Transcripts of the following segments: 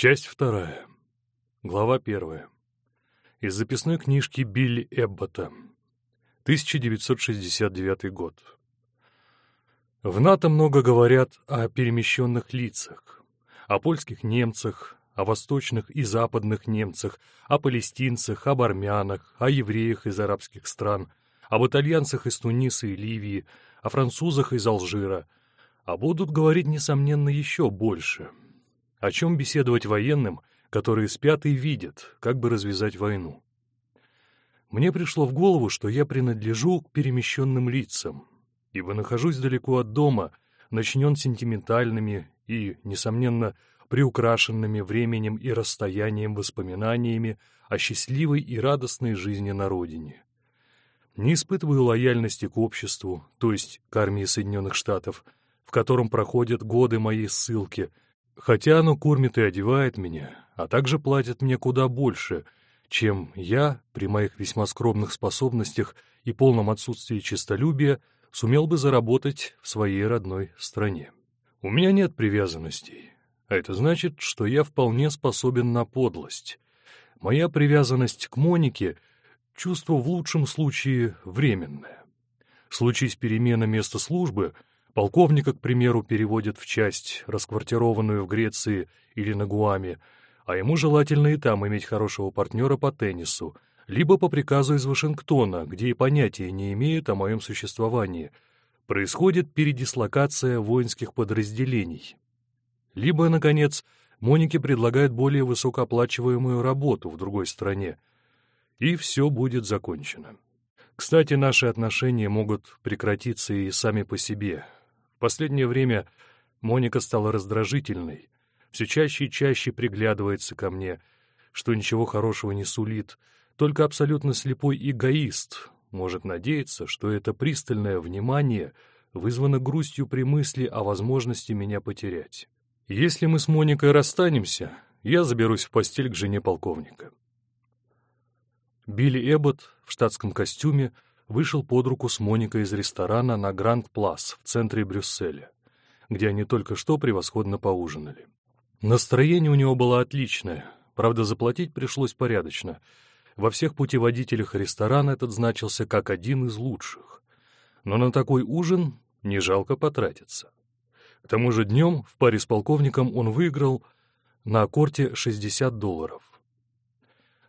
Часть вторая. Глава первая. Из записной книжки Билли Эббота. 1969 год. В НАТО много говорят о перемещенных лицах, о польских немцах, о восточных и западных немцах, о палестинцах, об армянах, о евреях из арабских стран, об итальянцах из Туниса и Ливии, о французах из Алжира, а будут говорить, несомненно, еще больше. О чем беседовать военным, которые спят и видят, как бы развязать войну? Мне пришло в голову, что я принадлежу к перемещенным лицам, ибо нахожусь далеко от дома, начнен сентиментальными и, несомненно, приукрашенными временем и расстоянием воспоминаниями о счастливой и радостной жизни на родине. Не испытываю лояльности к обществу, то есть к армии Соединенных Штатов, в котором проходят годы моей ссылки, хотя оно кормит и одевает меня, а также платит мне куда больше, чем я, при моих весьма скромных способностях и полном отсутствии честолюбия, сумел бы заработать в своей родной стране. У меня нет привязанностей, а это значит, что я вполне способен на подлость. Моя привязанность к Монике — чувство в лучшем случае временное. Случись перемена места службы, полковника, к примеру, переводят в часть, расквартированную в Греции или на Гуаме, а ему желательно и там иметь хорошего партнера по теннису, либо по приказу из Вашингтона, где и понятия не имеют о моем существовании. Происходит передислокация воинских подразделений. Либо, наконец, Монике предлагают более высокооплачиваемую работу в другой стране, и все будет закончено. Кстати, наши отношения могут прекратиться и сами по себе. В последнее время Моника стала раздражительной, все чаще и чаще приглядывается ко мне, что ничего хорошего не сулит, только абсолютно слепой эгоист может надеяться, что это пристальное внимание вызвано грустью при мысли о возможности меня потерять. Если мы с Моникой расстанемся, я заберусь в постель к жене полковника. Билли Эббот в штатском костюме вышел под руку с Моникой из ресторана на Гранд-Плас в центре Брюсселя, где они только что превосходно поужинали. Настроение у него было отличное, правда, заплатить пришлось порядочно. Во всех путеводителях ресторан этот значился как один из лучших. Но на такой ужин не жалко потратиться. К тому же днем в паре с полковником он выиграл на корте 60 долларов.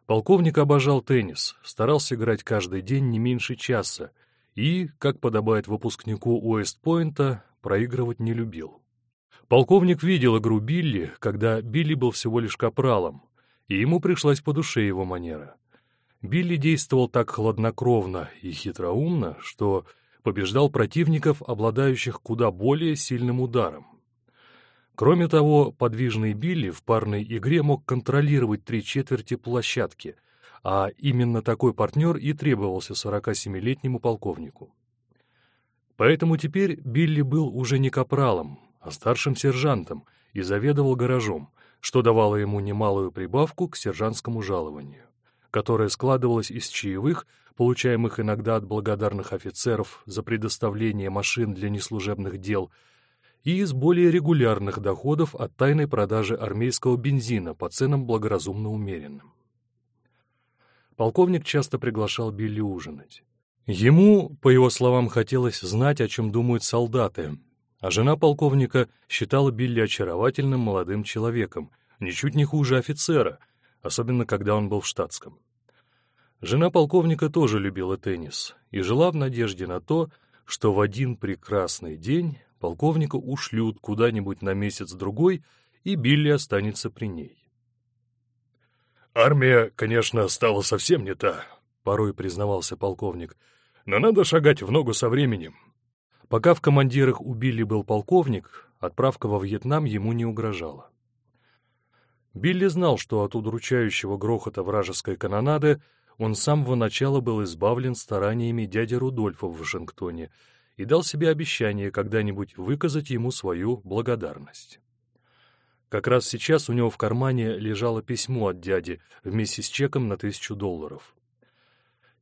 Полковник обожал теннис, старался играть каждый день не меньше часа и, как подобает выпускнику Уэст-Пойнта, проигрывать не любил. Полковник видел игру Билли, когда Билли был всего лишь капралом, и ему пришлась по душе его манера. Билли действовал так хладнокровно и хитроумно, что побеждал противников, обладающих куда более сильным ударом. Кроме того, подвижный Билли в парной игре мог контролировать три четверти площадки, а именно такой партнер и требовался 47-летнему полковнику. Поэтому теперь Билли был уже не капралом, а старшим сержантом и заведовал гаражом, что давало ему немалую прибавку к сержантскому жалованию, которое складывалось из чаевых, получаемых иногда от благодарных офицеров за предоставление машин для неслужебных дел, и из более регулярных доходов от тайной продажи армейского бензина по ценам благоразумно умеренным. Полковник часто приглашал Билли ужинать. Ему, по его словам, хотелось знать, о чем думают солдаты, а жена полковника считала Билли очаровательным молодым человеком, ничуть не хуже офицера, особенно когда он был в штатском. Жена полковника тоже любила теннис и жила в надежде на то, что в один прекрасный день полковника ушлют куда-нибудь на месяц-другой, и Билли останется при ней. «Армия, конечно, стала совсем не та», — порой признавался полковник, «но надо шагать в ногу со временем». Пока в командирах у Билли был полковник, отправка во Вьетнам ему не угрожала. Билли знал, что от удручающего грохота вражеской канонады он с самого начала был избавлен стараниями дяди Рудольфа в Вашингтоне и дал себе обещание когда-нибудь выказать ему свою благодарность. Как раз сейчас у него в кармане лежало письмо от дяди вместе с чеком на тысячу долларов.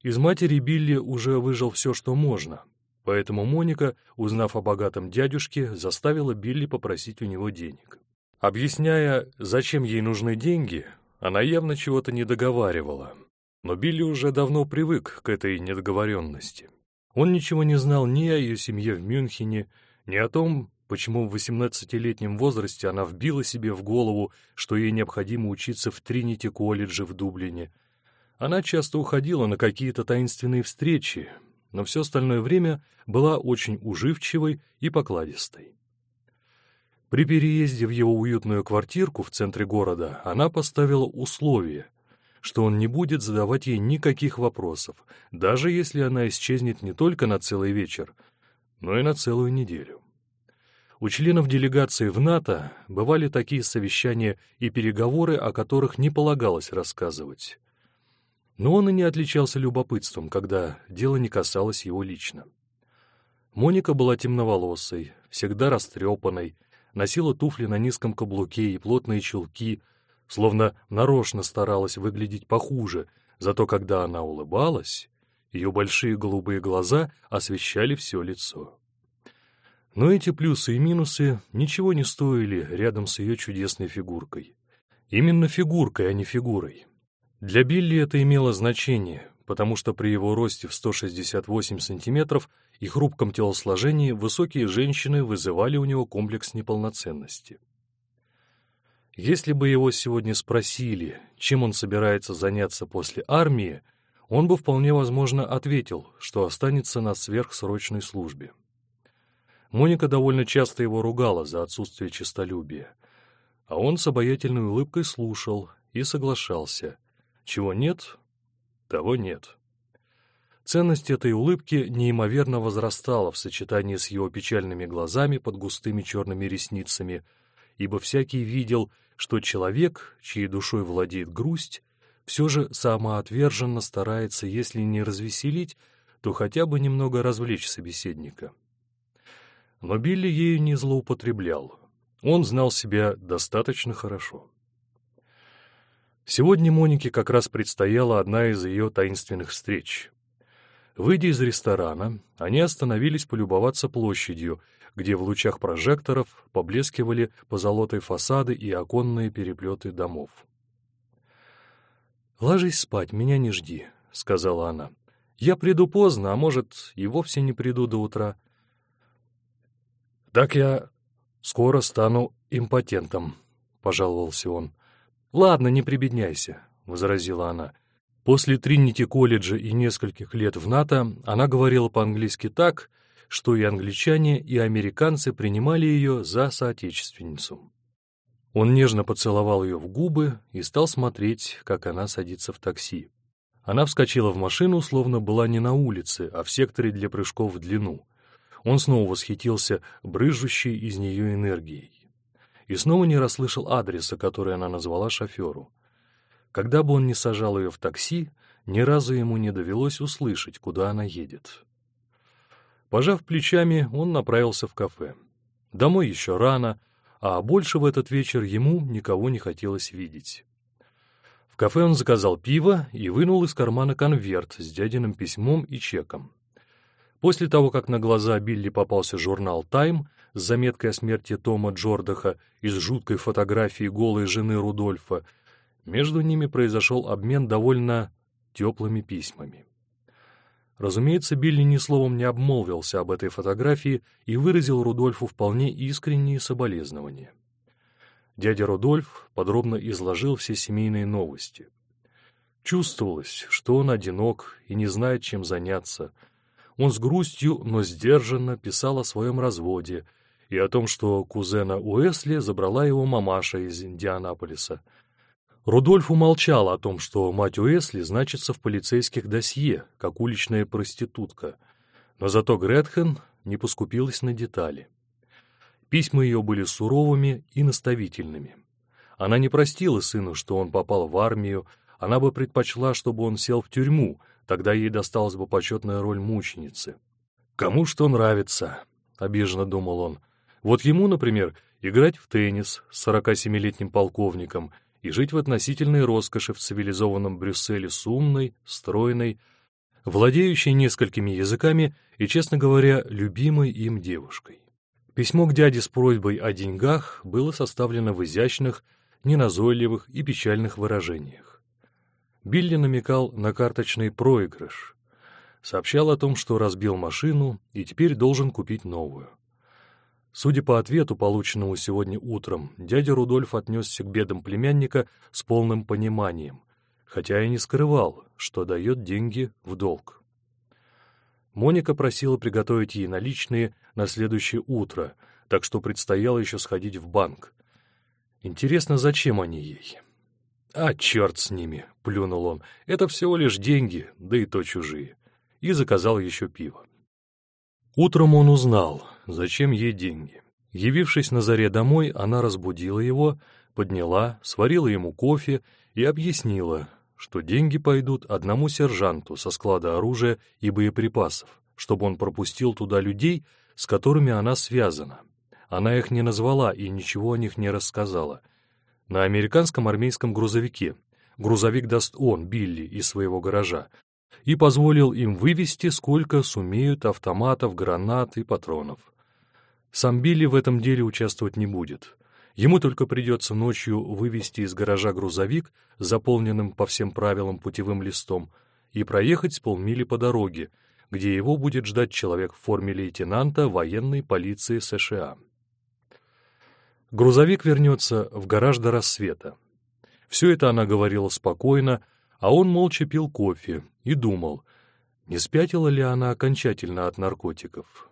Из матери Билли уже выжил все, что можно, поэтому Моника, узнав о богатом дядюшке, заставила Билли попросить у него денег. Объясняя, зачем ей нужны деньги, она явно чего-то не договаривала. Но Билли уже давно привык к этой недоговоренности. Он ничего не знал ни о ее семье в Мюнхене, ни о том, почему в 18-летнем возрасте она вбила себе в голову, что ей необходимо учиться в Тринити-колледже в Дублине. Она часто уходила на какие-то таинственные встречи, но все остальное время была очень уживчивой и покладистой. При переезде в его уютную квартирку в центре города она поставила условие, что он не будет задавать ей никаких вопросов, даже если она исчезнет не только на целый вечер, но и на целую неделю. У членов делегации в НАТО бывали такие совещания и переговоры, о которых не полагалось рассказывать. Но он и не отличался любопытством, когда дело не касалось его лично. Моника была темноволосой, всегда растрепанной, носила туфли на низком каблуке и плотные чулки — словно нарочно старалась выглядеть похуже, зато когда она улыбалась, ее большие голубые глаза освещали все лицо. Но эти плюсы и минусы ничего не стоили рядом с ее чудесной фигуркой. Именно фигуркой, а не фигурой. Для Билли это имело значение, потому что при его росте в 168 сантиметров и хрупком телосложении высокие женщины вызывали у него комплекс неполноценности. Если бы его сегодня спросили, чем он собирается заняться после армии, он бы вполне возможно ответил, что останется на сверхсрочной службе. Моника довольно часто его ругала за отсутствие честолюбия, а он с обаятельной улыбкой слушал и соглашался. Чего нет, того нет. Ценность этой улыбки неимоверно возрастала в сочетании с его печальными глазами под густыми черными ресницами, ибо всякий видел, что человек, чьей душой владеет грусть, все же самоотверженно старается, если не развеселить, то хотя бы немного развлечь собеседника. Но Билли ею не злоупотреблял. Он знал себя достаточно хорошо. Сегодня Монике как раз предстояла одна из ее таинственных встреч. Выйдя из ресторана, они остановились полюбоваться площадью, где в лучах прожекторов поблескивали позолотой фасады и оконные переплеты домов. «Ложись спать, меня не жди», — сказала она. «Я приду поздно, а может, и вовсе не приду до утра». «Так я скоро стану импотентом», — пожаловался он. «Ладно, не прибедняйся», — возразила она. После Тринити-колледжа и нескольких лет в НАТО она говорила по-английски так, что и англичане, и американцы принимали ее за соотечественницу. Он нежно поцеловал ее в губы и стал смотреть, как она садится в такси. Она вскочила в машину, словно была не на улице, а в секторе для прыжков в длину. Он снова восхитился брыжущей из нее энергией. И снова не расслышал адреса, который она назвала шоферу. Когда бы он ни сажал ее в такси, ни разу ему не довелось услышать, куда она едет. Пожав плечами, он направился в кафе. Домой еще рано, а больше в этот вечер ему никого не хотелось видеть. В кафе он заказал пиво и вынул из кармана конверт с дядиным письмом и чеком. После того, как на глаза Билли попался журнал «Тайм» с заметкой о смерти Тома Джордаха и с жуткой фотографией голой жены Рудольфа, между ними произошел обмен довольно теплыми письмами. Разумеется, Билли ни словом не обмолвился об этой фотографии и выразил Рудольфу вполне искренние соболезнования. Дядя Рудольф подробно изложил все семейные новости. Чувствовалось, что он одинок и не знает, чем заняться. Он с грустью, но сдержанно писал о своем разводе и о том, что кузена Уэсли забрала его мамаша из Индианаполиса — Рудольф умолчал о том, что мать Уэсли значится в полицейских досье, как уличная проститутка, но зато Гретхен не поскупилась на детали. Письма ее были суровыми и наставительными. Она не простила сыну, что он попал в армию, она бы предпочла, чтобы он сел в тюрьму, тогда ей досталась бы почетная роль мученицы. «Кому что нравится», — обиженно думал он. «Вот ему, например, играть в теннис с 47-летним полковником — и жить в относительной роскоши в цивилизованном Брюсселе с умной, стройной, владеющей несколькими языками и, честно говоря, любимой им девушкой. Письмо к дяде с просьбой о деньгах было составлено в изящных, неназойливых и печальных выражениях. Билли намекал на карточный проигрыш, сообщал о том, что разбил машину и теперь должен купить новую. Судя по ответу, полученному сегодня утром, дядя Рудольф отнесся к бедам племянника с полным пониманием, хотя и не скрывал, что дает деньги в долг. Моника просила приготовить ей наличные на следующее утро, так что предстояло еще сходить в банк. Интересно, зачем они ей? «А, черт с ними!» — плюнул он. «Это всего лишь деньги, да и то чужие». И заказал еще пиво. Утром он узнал, зачем ей деньги. Явившись на заре домой, она разбудила его, подняла, сварила ему кофе и объяснила, что деньги пойдут одному сержанту со склада оружия и боеприпасов, чтобы он пропустил туда людей, с которыми она связана. Она их не назвала и ничего о них не рассказала. На американском армейском грузовике. Грузовик даст он, Билли, из своего гаража, и позволил им вывести, сколько сумеют автоматов, гранат и патронов. Сам Билли в этом деле участвовать не будет. Ему только придется ночью вывести из гаража грузовик, заполненным по всем правилам путевым листом, и проехать с полмили по дороге, где его будет ждать человек в форме лейтенанта военной полиции США. Грузовик вернется в гараж до рассвета. Все это она говорила спокойно, а он молча пил кофе и думал, не спятила ли она окончательно от наркотиков.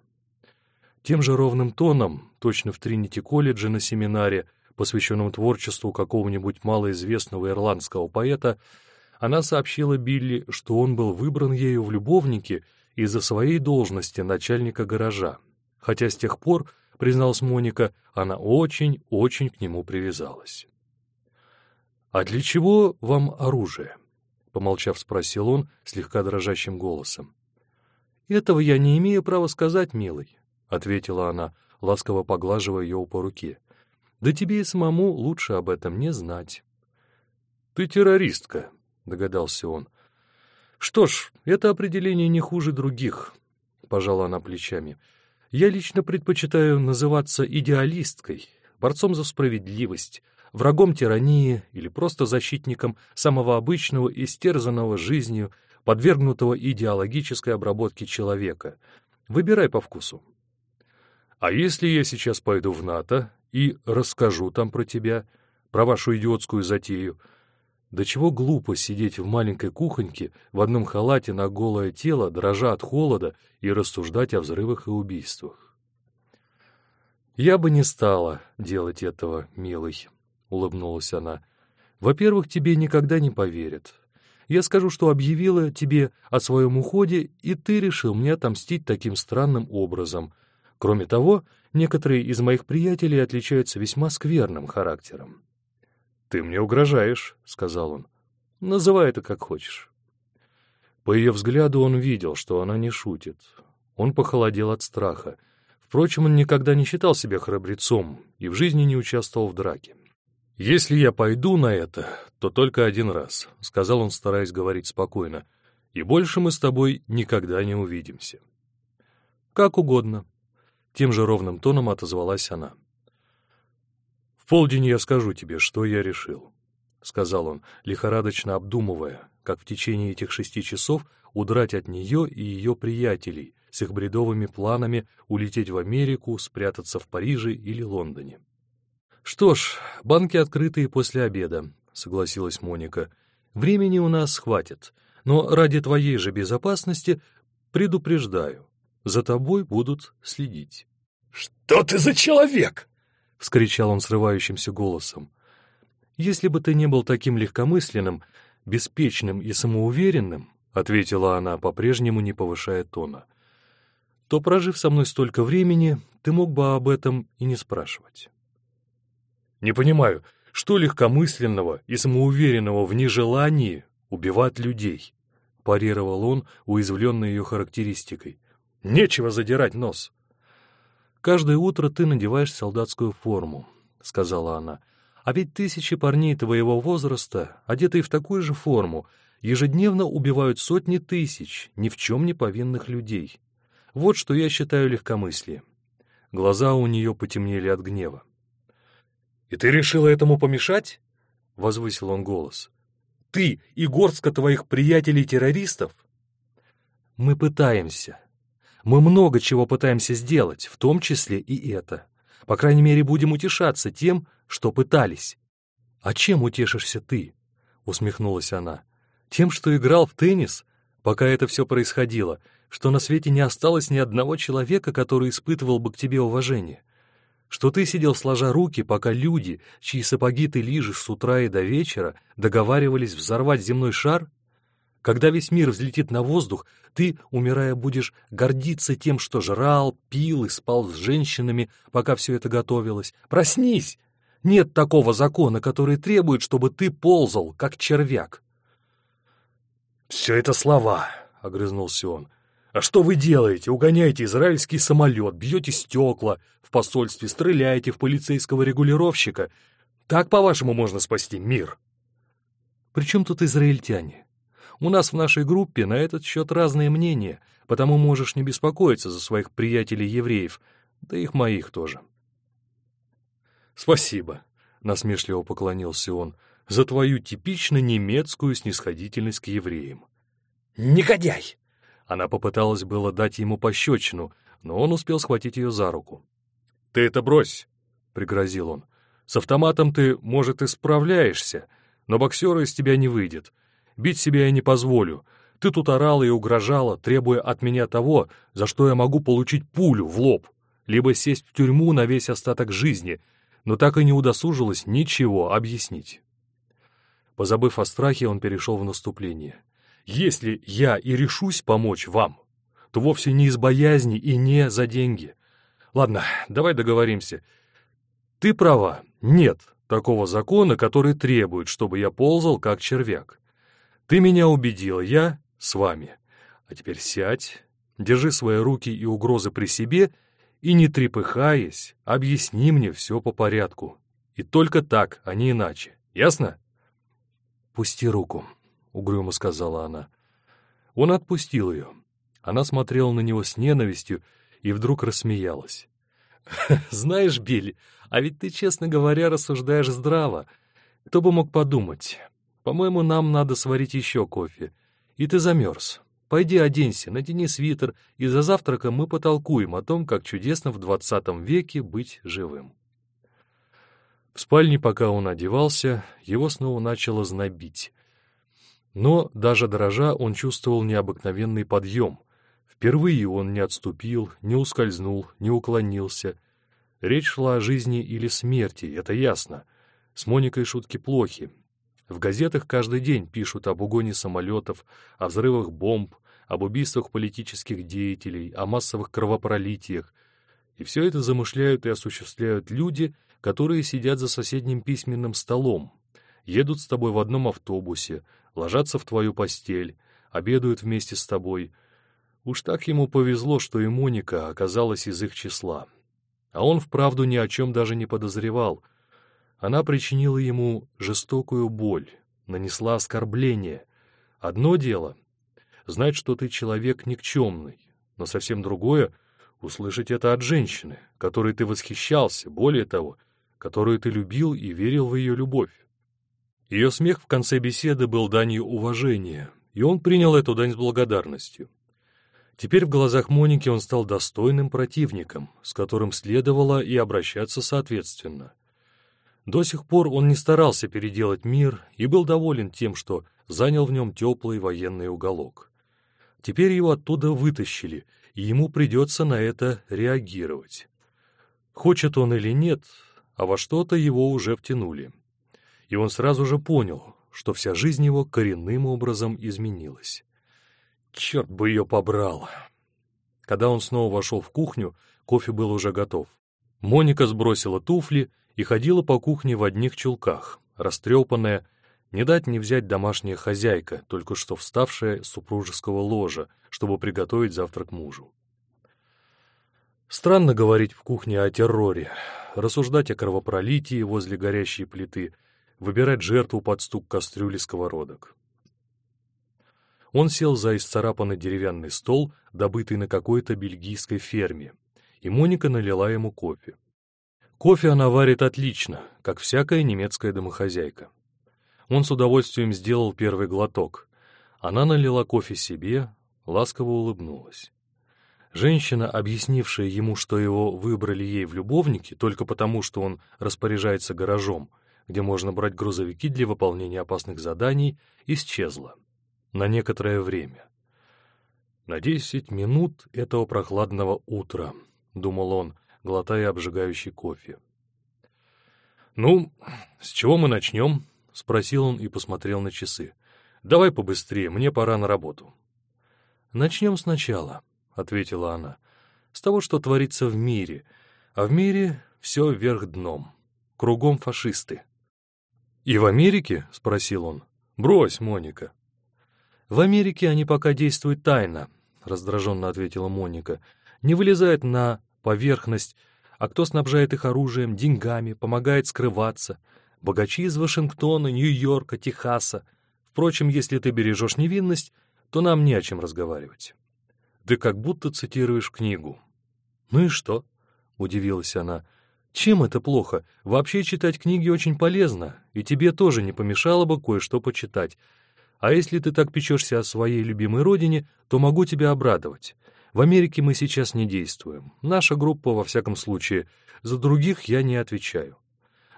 Тем же ровным тоном, точно в Тринити-колледже на семинаре, посвященном творчеству какого-нибудь малоизвестного ирландского поэта, она сообщила Билли, что он был выбран ею в любовнике из-за своей должности начальника гаража, хотя с тех пор, призналась Моника, она очень-очень к нему привязалась. «А для чего вам оружие?» — помолчав, спросил он слегка дрожащим голосом. «Этого я не имею права сказать, милый», — ответила она, ласково поглаживая его по руке. «Да тебе и самому лучше об этом не знать». «Ты террористка», — догадался он. «Что ж, это определение не хуже других», — пожала она плечами. «Я лично предпочитаю называться идеалисткой, борцом за справедливость, врагом тирании или просто защитником самого обычного, истерзанного жизнью, подвергнутого идеологической обработке человека. Выбирай по вкусу. А если я сейчас пойду в НАТО и расскажу там про тебя, про вашу идиотскую затею, до чего глупо сидеть в маленькой кухоньке в одном халате на голое тело, дрожа от холода и рассуждать о взрывах и убийствах. «Я бы не стала делать этого, милый», — улыбнулась она. «Во-первых, тебе никогда не поверят. Я скажу, что объявила тебе о своем уходе, и ты решил мне отомстить таким странным образом — Кроме того, некоторые из моих приятелей отличаются весьма скверным характером. «Ты мне угрожаешь», — сказал он. «Называй это как хочешь». По ее взгляду он видел, что она не шутит. Он похолодел от страха. Впрочем, он никогда не считал себя храбрецом и в жизни не участвовал в драке. «Если я пойду на это, то только один раз», — сказал он, стараясь говорить спокойно, «и больше мы с тобой никогда не увидимся». «Как угодно», тем же ровным тоном отозвалась она. «В полдень я скажу тебе, что я решил», — сказал он, лихорадочно обдумывая, как в течение этих шести часов удрать от нее и ее приятелей с их бредовыми планами улететь в Америку, спрятаться в Париже или Лондоне. «Что ж, банки открытые после обеда», — согласилась Моника. «Времени у нас хватит, но ради твоей же безопасности предупреждаю, за тобой будут следить. «Что ты за человек?» — вскричал он срывающимся голосом. «Если бы ты не был таким легкомысленным, беспечным и самоуверенным, — ответила она, по-прежнему не повышая тона, — то, прожив со мной столько времени, ты мог бы об этом и не спрашивать». «Не понимаю, что легкомысленного и самоуверенного в нежелании убивать людей?» — парировал он, уязвленный ее характеристикой. Нечего задирать нос. «Каждое утро ты надеваешь солдатскую форму», — сказала она. «А ведь тысячи парней твоего возраста, одетые в такую же форму, ежедневно убивают сотни тысяч ни в чем не повинных людей. Вот что я считаю легкомыслием. Глаза у нее потемнели от гнева. «И ты решила этому помешать?» — возвысил он голос. «Ты и горстка твоих приятелей-террористов?» «Мы пытаемся. Мы много чего пытаемся сделать, в том числе и это. По крайней мере, будем утешаться тем, что пытались». «А чем утешишься ты?» — усмехнулась она. «Тем, что играл в теннис, пока это все происходило, что на свете не осталось ни одного человека, который испытывал бы к тебе уважение, что ты сидел сложа руки, пока люди, чьи сапоги ты лижешь с утра и до вечера, договаривались взорвать земной шар? Когда весь мир взлетит на воздух, ты, умирая, будешь гордиться тем, что жрал, пил и спал с женщинами, пока все это готовилось. Проснись! Нет такого закона, который требует, чтобы ты ползал, как червяк. «Все это слова», — огрызнулся он. «А что вы делаете? Угоняете израильский самолет, бьете стекла, в посольстве стреляете в полицейского регулировщика. Так, по-вашему, можно спасти мир?» «При чем тут израильтяне? У нас в нашей группе на этот счет разные мнения, потому можешь не беспокоиться за своих приятелей-евреев, да их моих тоже». «Спасибо», — насмешливо поклонился он, — за твою типично немецкую снисходительность к евреям. «Негодяй!» Она попыталась было дать ему пощечину, но он успел схватить ее за руку. «Ты это брось!» — пригрозил он. «С автоматом ты, может, и справляешься, но боксера из тебя не выйдет. Бить себя я не позволю. Ты тут орала и угрожала, требуя от меня того, за что я могу получить пулю в лоб, либо сесть в тюрьму на весь остаток жизни, но так и не удосужилась ничего объяснить. Позабыв о страхе, он перешел в наступление. «Если я и решусь помочь вам, то вовсе не из боязни и не за деньги. Ладно, давай договоримся. Ты права, нет такого закона, который требует, чтобы я ползал как червяк. Ты меня убедил, я с вами. А теперь сядь, держи свои руки и угрозы при себе и, не трепыхаясь, объясни мне все по порядку. И только так, а не иначе. Ясно?» «Пусти руку», — угрюмо сказала она. Он отпустил ее. Она смотрела на него с ненавистью и вдруг рассмеялась. «Знаешь, Билли, а ведь ты, честно говоря, рассуждаешь здраво. Кто бы мог подумать? По-моему, нам надо сварить еще кофе. И ты замерз. Пойди оденься, надени свитер, и за завтраком мы потолкуем о том, как чудесно в двадцатом веке быть живым». В спальне, пока он одевался, его снова начало знобить. Но, даже дрожа, он чувствовал необыкновенный подъем. Впервые он не отступил, не ускользнул, не уклонился. Речь шла о жизни или смерти, это ясно. С Моникой шутки плохи. В газетах каждый день пишут об угоне самолетов, о взрывах бомб, об убийствах политических деятелей, о массовых кровопролитиях. И все это замышляют и осуществляют люди — которые сидят за соседним письменным столом, едут с тобой в одном автобусе, ложатся в твою постель, обедают вместе с тобой. Уж так ему повезло, что и Моника оказалась из их числа. А он вправду ни о чем даже не подозревал. Она причинила ему жестокую боль, нанесла оскорбление. Одно дело — знать, что ты человек никчемный, но совсем другое — услышать это от женщины, которой ты восхищался, более того, которую ты любил и верил в ее любовь. Ее смех в конце беседы был данью уважения, и он принял эту дань с благодарностью. Теперь в глазах Моники он стал достойным противником, с которым следовало и обращаться соответственно. До сих пор он не старался переделать мир и был доволен тем, что занял в нем теплый военный уголок. Теперь его оттуда вытащили, и ему придется на это реагировать. Хочет он или нет, а во что-то его уже втянули. И он сразу же понял, что вся жизнь его коренным образом изменилась. Черт бы ее побрал! Когда он снова вошел в кухню, кофе был уже готов. Моника сбросила туфли и ходила по кухне в одних чулках, растрепанная, не дать не взять домашняя хозяйка, только что вставшая с супружеского ложа, чтобы приготовить завтрак мужу. Странно говорить в кухне о терроре, рассуждать о кровопролитии возле горящей плиты, выбирать жертву под стук кастрюли сковородок. Он сел за исцарапанный деревянный стол, добытый на какой-то бельгийской ферме, и Моника налила ему кофе. Кофе она варит отлично, как всякая немецкая домохозяйка. Он с удовольствием сделал первый глоток. Она налила кофе себе, ласково улыбнулась. Женщина, объяснившая ему, что его выбрали ей в любовники только потому, что он распоряжается гаражом, где можно брать грузовики для выполнения опасных заданий, исчезла. На некоторое время. На десять минут этого прохладного утра, — думал он, глотая обжигающий кофе. «Ну, с чего мы начнем?» — спросил он и посмотрел на часы. «Давай побыстрее, мне пора на работу». «Начнем сначала», — ответила она, — «с того, что творится в мире. А в мире все вверх дном. Кругом фашисты». «И в Америке?» — спросил он. «Брось, Моника». «В Америке они пока действуют тайно», — раздраженно ответила Моника. «Не вылезают на поверхность, а кто снабжает их оружием, деньгами, помогает скрываться. Богачи из Вашингтона, Нью-Йорка, Техаса. Впрочем, если ты бережешь невинность, то нам не о чем разговаривать. Ты как будто цитируешь книгу. Ну и что? — удивилась она. Чем это плохо? Вообще читать книги очень полезно, и тебе тоже не помешало бы кое-что почитать. А если ты так печешься о своей любимой родине, то могу тебя обрадовать. В Америке мы сейчас не действуем. Наша группа, во всяком случае. За других я не отвечаю.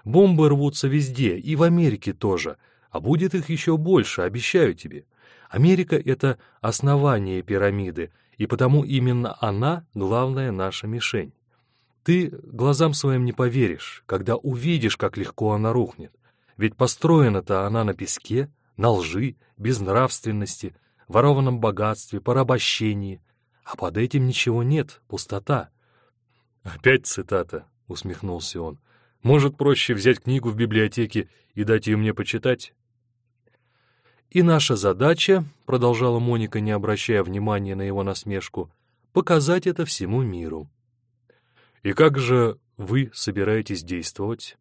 Бомбы рвутся везде, и в Америке тоже. А будет их еще больше, обещаю тебе. Америка — это основание пирамиды, и потому именно она — главная наша мишень. Ты глазам своим не поверишь, когда увидишь, как легко она рухнет. Ведь построена-то она на песке, на лжи, безнравственности, ворованном богатстве, порабощении, а под этим ничего нет, пустота. «Опять цитата», — усмехнулся он. «Может, проще взять книгу в библиотеке и дать ее мне почитать?» «И наша задача», — продолжала Моника, не обращая внимания на его насмешку, — «показать это всему миру». «И как же вы собираетесь действовать?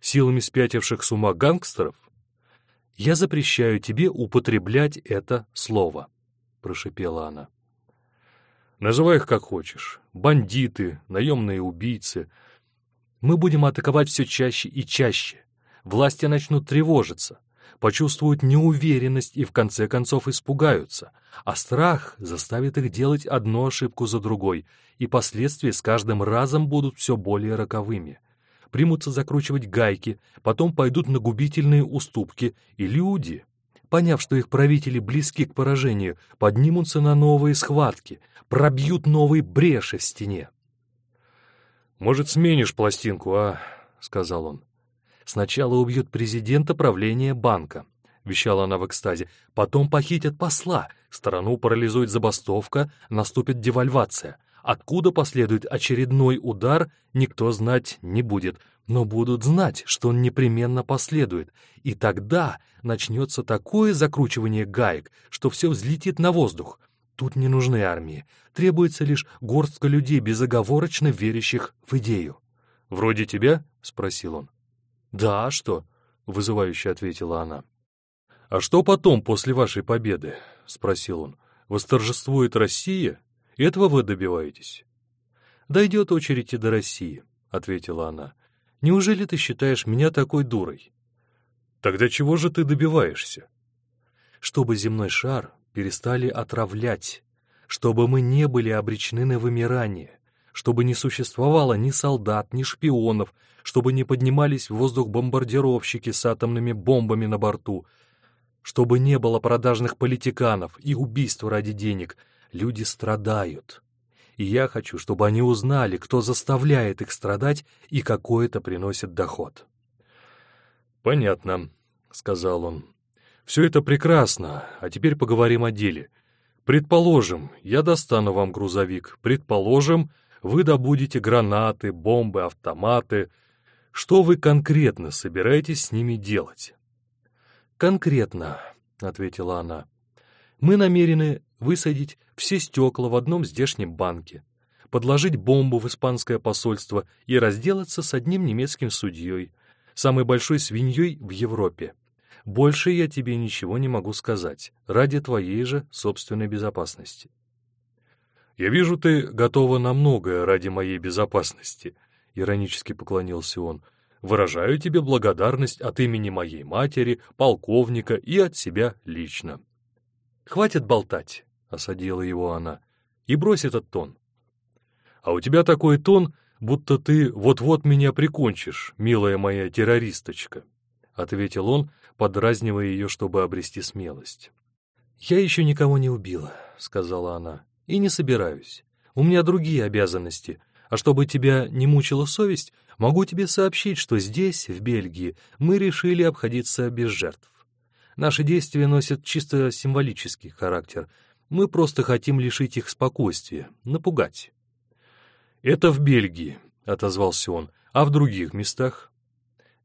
Силами спятивших с ума гангстеров?» «Я запрещаю тебе употреблять это слово», — прошипела она. Называй их как хочешь. Бандиты, наемные убийцы. Мы будем атаковать все чаще и чаще. Власти начнут тревожиться, почувствуют неуверенность и в конце концов испугаются. А страх заставит их делать одну ошибку за другой, и последствия с каждым разом будут все более роковыми. Примутся закручивать гайки, потом пойдут на губительные уступки, и люди, поняв, что их правители близки к поражению, поднимутся на новые схватки, пробьют новые бреши в стене. «Может, сменишь пластинку, а?» — сказал он. «Сначала убьют президента правления банка», — вещала она в экстазе. «Потом похитят посла, страну парализует забастовка, наступит девальвация. Откуда последует очередной удар, никто знать не будет, но будут знать, что он непременно последует, и тогда начнется такое закручивание гаек, что все взлетит на воздух. Тут не нужны армии, требуется лишь горстка людей, безоговорочно верящих в идею. «Вроде тебя?» — спросил он. «Да, а что?» — вызывающе ответила она. «А что потом, после вашей победы?» — спросил он. «Восторжествует Россия? Этого вы добиваетесь?» «Дойдет очередь и до России», — ответила она. Неужели ты считаешь меня такой дурой? Тогда чего же ты добиваешься? Чтобы земной шар перестали отравлять, чтобы мы не были обречены на вымирание, чтобы не существовало ни солдат, ни шпионов, чтобы не поднимались в воздух бомбардировщики с атомными бомбами на борту, чтобы не было продажных политиканов и убийств ради денег. Люди страдают и я хочу, чтобы они узнали, кто заставляет их страдать и какой это приносит доход. «Понятно», — сказал он. «Все это прекрасно, а теперь поговорим о деле. Предположим, я достану вам грузовик. Предположим, вы добудете гранаты, бомбы, автоматы. Что вы конкретно собираетесь с ними делать?» «Конкретно», — ответила она. «Мы намерены высадить все стекла в одном здешнем банке, подложить бомбу в испанское посольство и разделаться с одним немецким судьей, самой большой свиньей в Европе. Больше я тебе ничего не могу сказать, ради твоей же собственной безопасности. «Я вижу, ты готова на многое ради моей безопасности», — иронически поклонился он. «Выражаю тебе благодарность от имени моей матери, полковника и от себя лично». «Хватит болтать», — осадила его она, — «и брось этот тон». «А у тебя такой тон, будто ты вот-вот меня прикончишь, милая моя террористочка», — ответил он, подразнивая ее, чтобы обрести смелость. «Я еще никого не убила», — сказала она, — «и не собираюсь. У меня другие обязанности, а чтобы тебя не мучила совесть, могу тебе сообщить, что здесь, в Бельгии, мы решили обходиться без жертв. Наши действия носят чисто символический характер. Мы просто хотим лишить их спокойствия, напугать. «Это в Бельгии», — отозвался он, — «а в других местах?»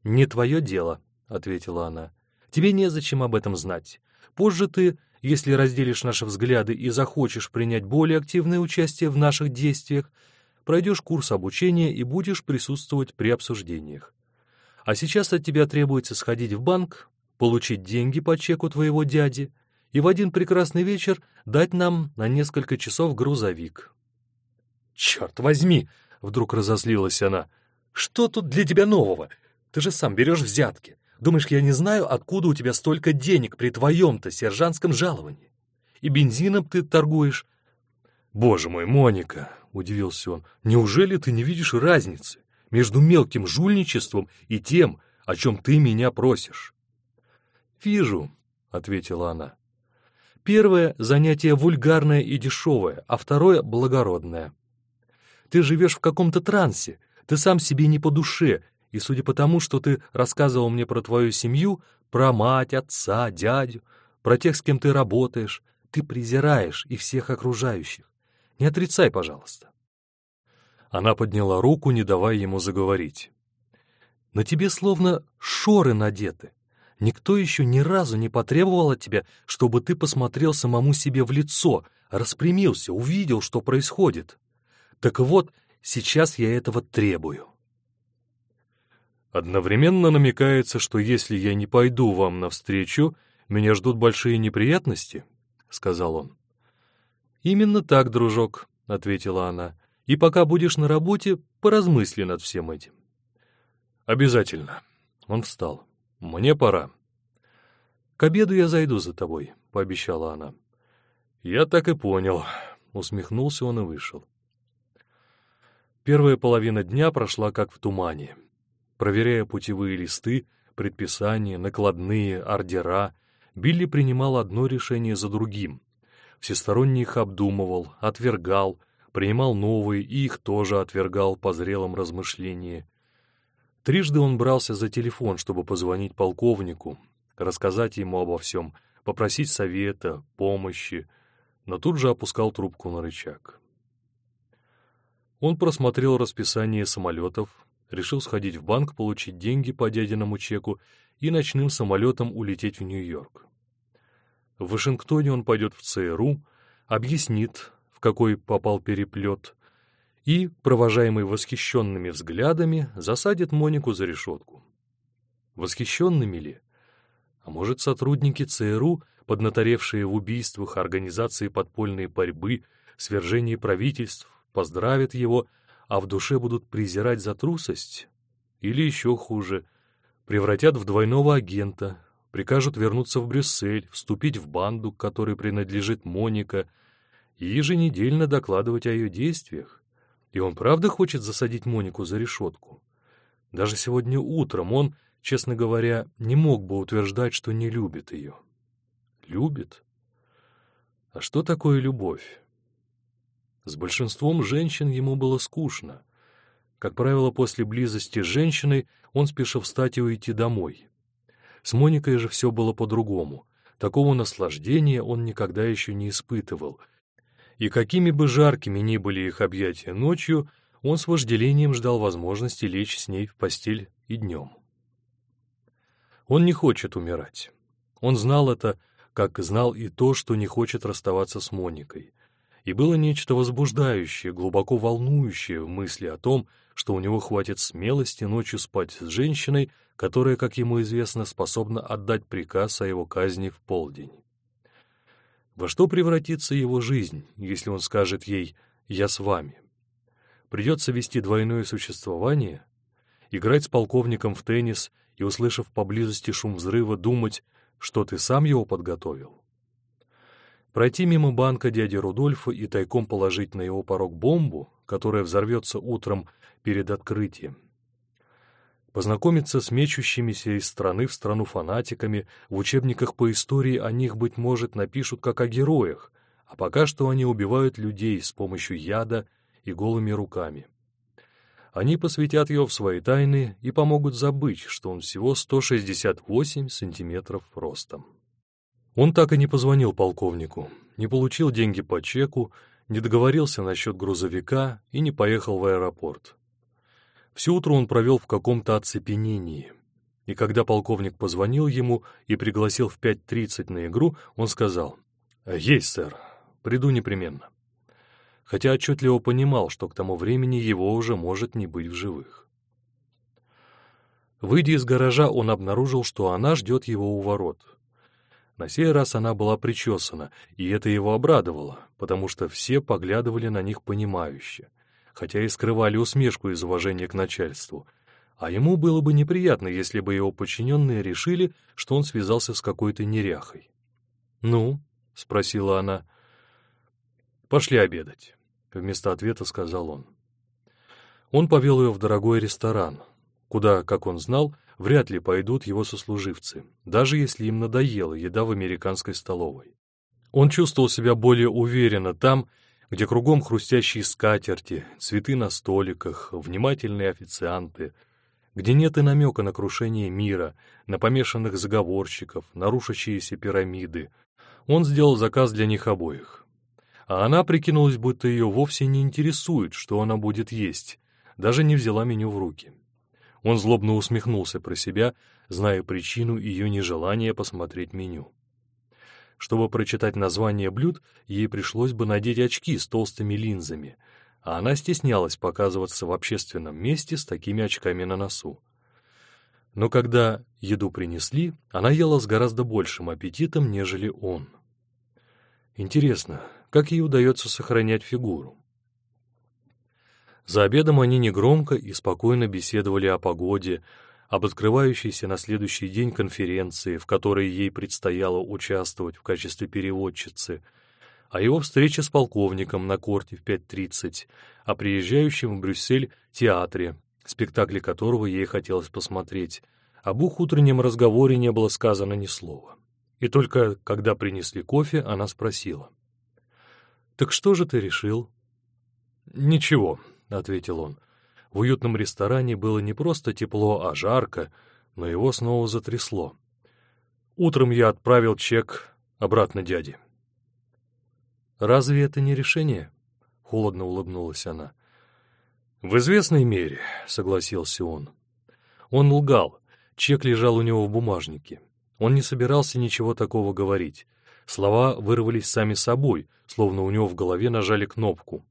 «Не твое дело», — ответила она. «Тебе незачем об этом знать. Позже ты, если разделишь наши взгляды и захочешь принять более активное участие в наших действиях, пройдешь курс обучения и будешь присутствовать при обсуждениях. А сейчас от тебя требуется сходить в банк, получить деньги по чеку твоего дяди и в один прекрасный вечер дать нам на несколько часов грузовик, «Черт возьми!» — вдруг разозлилась она. «Что тут для тебя нового? Ты же сам берешь взятки. Думаешь, я не знаю, откуда у тебя столько денег при твоем-то сержантском жаловании? И бензином ты торгуешь?» «Боже мой, Моника!» — удивился он. «Неужели ты не видишь разницы между мелким жульничеством и тем, о чем ты меня просишь?» «Вижу», — ответила она. «Первое занятие вульгарное и дешевое, а второе — благородное. Ты живешь в каком-то трансе, ты сам себе не по душе, и судя по тому, что ты рассказывал мне про твою семью, про мать, отца, дядю, про тех, с кем ты работаешь, ты презираешь и всех окружающих. Не отрицай, пожалуйста. Она подняла руку, не давая ему заговорить. На тебе словно шоры надеты. Никто еще ни разу не потребовал от тебя, чтобы ты посмотрел самому себе в лицо, распрямился, увидел, что происходит. Так вот, сейчас я этого требую. Одновременно намекается, что если я не пойду вам навстречу, меня ждут большие неприятности, — сказал он. «Именно так, дружок», — ответила она, — «и пока будешь на работе, поразмысли над всем этим». «Обязательно». Он встал. «Мне пора». «К обеду я зайду за тобой», — пообещала она. «Я так и понял», — усмехнулся он и вышел. Первая половина дня прошла как в тумане. Проверяя путевые листы, предписания, накладные, ордера, Билли принимал одно решение за другим. Всесторонне их обдумывал, отвергал, принимал новые и их тоже отвергал по зрелом размышлении. Трижды он брался за телефон, чтобы позвонить полковнику, рассказать ему обо всем, попросить совета, помощи, но тут же опускал трубку на рычаг. Он просмотрел расписание самолетов, решил сходить в банк, получить деньги по дядиному чеку и ночным самолетом улететь в Нью-Йорк. В Вашингтоне он пойдет в ЦРУ, объяснит, в какой попал переплет, и, провожаемый восхищенными взглядами, засадит Монику за решетку. Восхищенными ли? А может, сотрудники ЦРУ, поднаторевшие в убийствах организации подпольной борьбы, свержении правительств, поздравят его, а в душе будут презирать за трусость? Или еще хуже, превратят в двойного агента, прикажут вернуться в Брюссель, вступить в банду, которой принадлежит Моника, и еженедельно докладывать о ее действиях. И он правда хочет засадить Монику за решетку? Даже сегодня утром он, честно говоря, не мог бы утверждать, что не любит ее. Любит? А что такое любовь? С большинством женщин ему было скучно. Как правило, после близости с женщиной он спешил встать и уйти домой. С Моникой же все было по-другому. Такого наслаждения он никогда еще не испытывал. И какими бы жаркими ни были их объятия ночью, он с вожделением ждал возможности лечь с ней в постель и днем. Он не хочет умирать. Он знал это, как знал и то, что не хочет расставаться с Моникой и было нечто возбуждающее, глубоко волнующее в мысли о том, что у него хватит смелости ночью спать с женщиной, которая, как ему известно, способна отдать приказ о его казни в полдень. Во что превратится его жизнь, если он скажет ей я с вами. Придется вести двойное существование, играть с полковником в теннис и, услышав поблизости шум взрыва, думать, что ты сам его подготовил. Пройти мимо банка дяди Рудольфа и тайком положить на его порог бомбу, которая взорвется утром перед открытием. Познакомиться с мечущимися из страны в страну фанатиками, в учебниках по истории о них, быть может, напишут как о героях, а пока что они убивают людей с помощью яда и голыми руками. Они посвятят его в свои тайны и помогут забыть, что он всего 168 сантиметров ростом. Он так и не позвонил полковнику, не получил деньги по чеку, не договорился насчет грузовика и не поехал в аэропорт. Все утро он провел в каком-то оцепенении. И когда полковник позвонил ему и пригласил в 5.30 на игру, он сказал, «Есть, сэр, приду непременно» хотя отчетливо понимал, что к тому времени его уже может не быть в живых. Выйдя из гаража, он обнаружил, что она ждет его у ворот. На сей раз она была причесана, и это его обрадовало, потому что все поглядывали на них понимающе, хотя и скрывали усмешку из уважения к начальству, а ему было бы неприятно, если бы его подчиненные решили, что он связался с какой-то неряхой. «Ну?» — спросила она. «Пошли обедать». — вместо ответа сказал он. Он повел ее в дорогой ресторан, куда, как он знал, вряд ли пойдут его сослуживцы, даже если им надоела еда в американской столовой. Он чувствовал себя более уверенно там, где кругом хрустящие скатерти, цветы на столиках, внимательные официанты, где нет и намека на крушение мира, на помешанных заговорщиков, на рушащиеся пирамиды. Он сделал заказ для них обоих а она прикинулась, будто ее вовсе не интересует, что она будет есть, даже не взяла меню в руки. Он злобно усмехнулся про себя, зная причину ее нежелания посмотреть меню. Чтобы прочитать название блюд, ей пришлось бы надеть очки с толстыми линзами, а она стеснялась показываться в общественном месте с такими очками на носу. Но когда еду принесли, она ела с гораздо большим аппетитом, нежели он. Интересно, как ей удается сохранять фигуру. За обедом они негромко и спокойно беседовали о погоде, об открывающейся на следующий день конференции, в которой ей предстояло участвовать в качестве переводчицы, о его встрече с полковником на корте в 5.30, о приезжающем в Брюссель театре, спектакле которого ей хотелось посмотреть. Об их утреннем разговоре не было сказано ни слова. И только когда принесли кофе, она спросила. «Так что же ты решил?» «Ничего», — ответил он. В уютном ресторане было не просто тепло, а жарко, но его снова затрясло. Утром я отправил чек обратно дяде. «Разве это не решение?» — холодно улыбнулась она. «В известной мере», — согласился он. Он лгал. Чек лежал у него в бумажнике. Он не собирался ничего такого говорить. Слова вырвались сами собой, словно у него в голове нажали кнопку.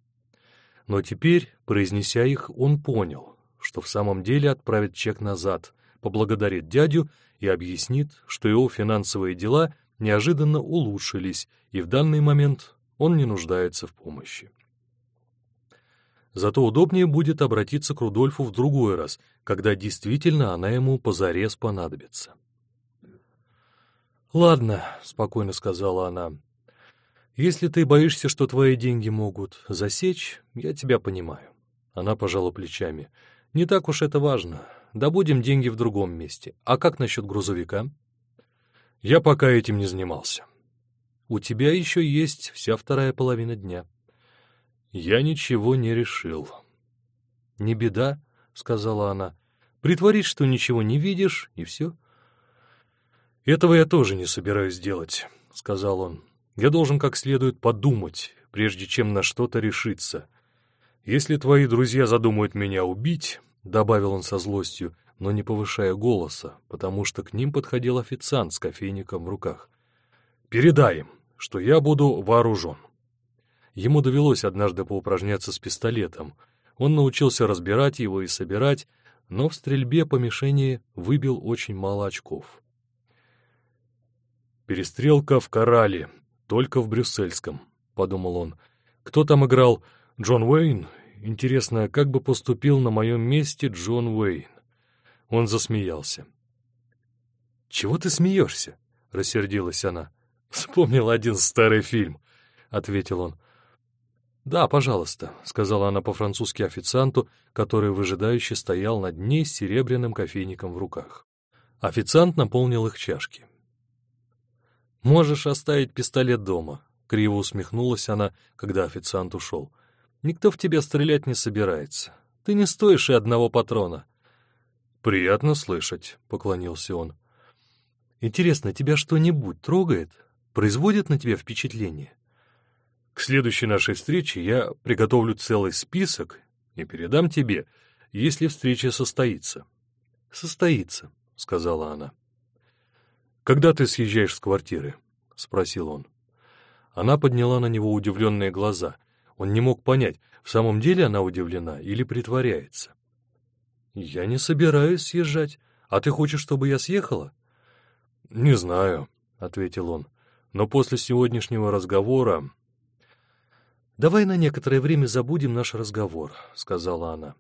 Но теперь, произнеся их, он понял, что в самом деле отправит чек назад, поблагодарит дядю и объяснит, что его финансовые дела неожиданно улучшились, и в данный момент он не нуждается в помощи. Зато удобнее будет обратиться к Рудольфу в другой раз, когда действительно она ему позарез понадобится. «Ладно», — спокойно сказала она. «Если ты боишься, что твои деньги могут засечь, я тебя понимаю». Она пожала плечами. «Не так уж это важно. Добудем деньги в другом месте. А как насчет грузовика?» «Я пока этим не занимался». «У тебя еще есть вся вторая половина дня». «Я ничего не решил». «Не беда», — сказала она. «Притворись, что ничего не видишь, и все». «Этого я тоже не собираюсь делать», — сказал он. «Я должен как следует подумать, прежде чем на что-то решиться. Если твои друзья задумают меня убить», — добавил он со злостью, но не повышая голоса, потому что к ним подходил официант с кофейником в руках. «Передай им, что я буду вооружен». Ему довелось однажды поупражняться с пистолетом. Он научился разбирать его и собирать, но в стрельбе по мишени выбил очень мало очков. «Перестрелка в Корале, только в Брюссельском», — подумал он. «Кто там играл? Джон Уэйн? Интересно, как бы поступил на моем месте Джон Уэйн? Он засмеялся. «Чего ты смеешься?» — рассердилась она. «Вспомнил один старый фильм», — ответил он. «Да, пожалуйста», — сказала она по-французски официанту, который выжидающе стоял над ней с серебряным кофейником в руках. Официант наполнил их чашки. «Можешь оставить пистолет дома», — криво усмехнулась она, когда официант ушел. «Никто в тебя стрелять не собирается. Ты не стоишь и одного патрона». «Приятно слышать», — поклонился он. «Интересно, тебя что-нибудь трогает? Производит на тебя впечатление?» К следующей нашей встрече я приготовлю целый список и передам тебе, если встреча состоится. — Состоится, — сказала она. — Когда ты съезжаешь с квартиры? — спросил он. Она подняла на него удивленные глаза. Он не мог понять, в самом деле она удивлена или притворяется. — Я не собираюсь съезжать. А ты хочешь, чтобы я съехала? — Не знаю, — ответил он. — Но после сегодняшнего разговора «Давай на некоторое время забудем наш разговор», — сказала она.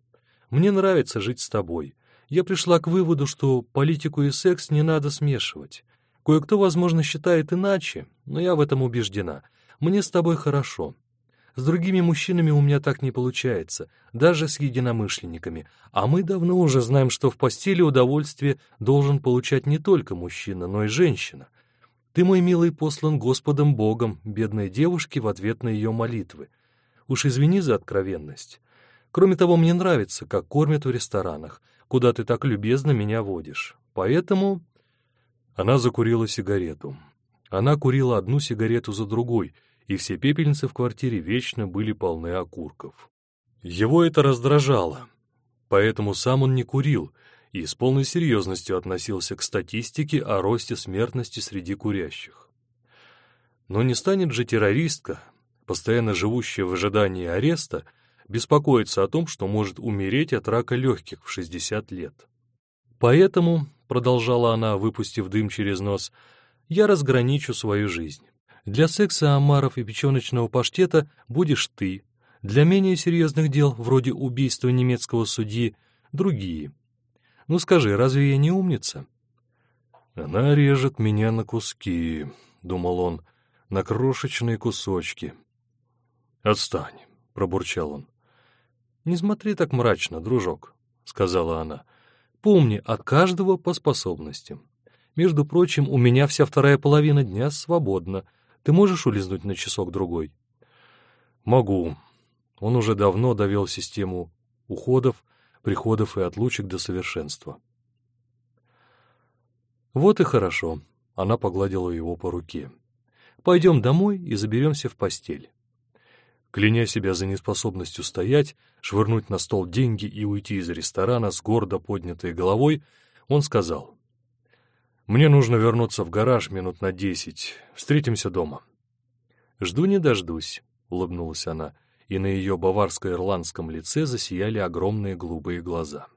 «Мне нравится жить с тобой. Я пришла к выводу, что политику и секс не надо смешивать. Кое-кто, возможно, считает иначе, но я в этом убеждена. Мне с тобой хорошо. С другими мужчинами у меня так не получается, даже с единомышленниками. А мы давно уже знаем, что в постели удовольствие должен получать не только мужчина, но и женщина. Ты, мой милый, послан Господом Богом, бедной девушке в ответ на ее молитвы. Уж извини за откровенность. Кроме того, мне нравится, как кормят в ресторанах, куда ты так любезно меня водишь. Поэтому...» Она закурила сигарету. Она курила одну сигарету за другой, и все пепельницы в квартире вечно были полны окурков. Его это раздражало, поэтому сам он не курил — и с полной серьезностью относился к статистике о росте смертности среди курящих. Но не станет же террористка, постоянно живущая в ожидании ареста, беспокоиться о том, что может умереть от рака легких в 60 лет. Поэтому, — продолжала она, выпустив дым через нос, — я разграничу свою жизнь. Для секса омаров и печеночного паштета будешь ты, для менее серьезных дел, вроде убийства немецкого судьи, другие — ну скажи, разве я не умница? Она режет меня на куски, думал он, на крошечные кусочки. Отстань, пробурчал он. Не смотри так мрачно, дружок, сказала она. Помни, от каждого по способностям. Между прочим, у меня вся вторая половина дня свободна. Ты можешь улизнуть на часок-другой? Могу. Он уже давно довел систему уходов приходов и отлучек до совершенства. «Вот и хорошо», — она погладила его по руке. «Пойдем домой и заберемся в постель». Кляня себя за неспособность устоять, швырнуть на стол деньги и уйти из ресторана с гордо поднятой головой, он сказал, «Мне нужно вернуться в гараж минут на десять. Встретимся дома». «Жду не дождусь», — улыбнулась она и на ее баварско-ирландском лице засияли огромные голубые глаза.